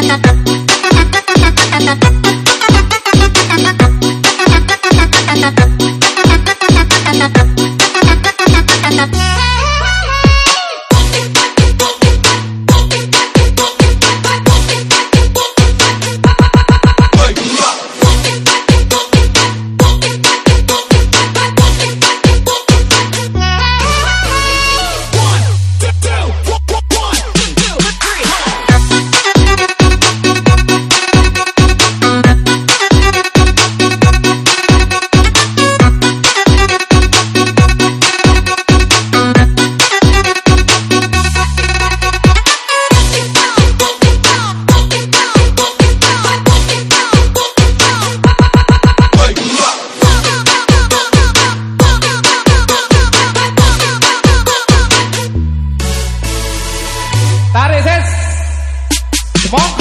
Thank you. Schmuck.